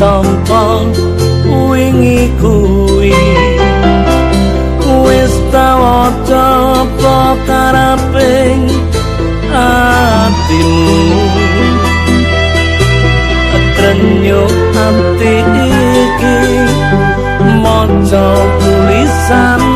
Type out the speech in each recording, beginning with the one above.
tampa wingi kuwi. Wis tau coba kareping atimu. Trenyo ati iki maca tulisanmu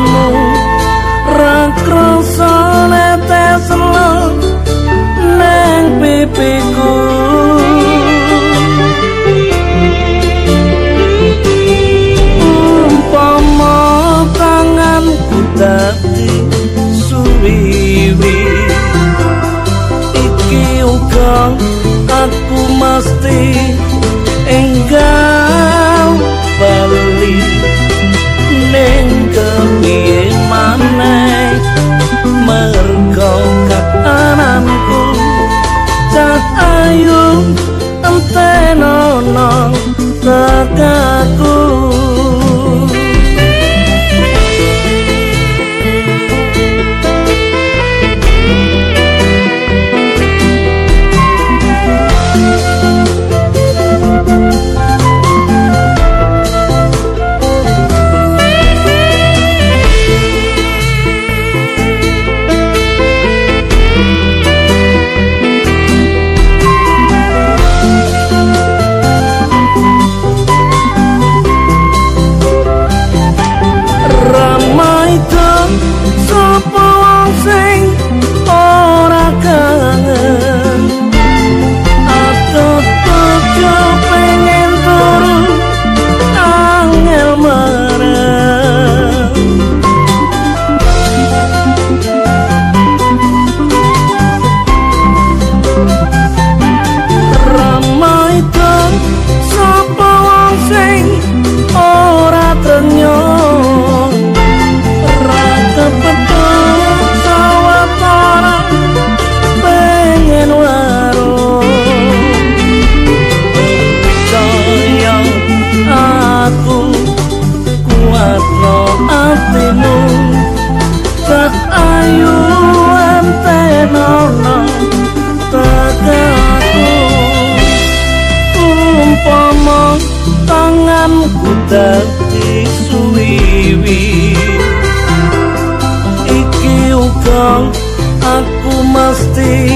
love God. Dadi suwiwi iki uga aku mesti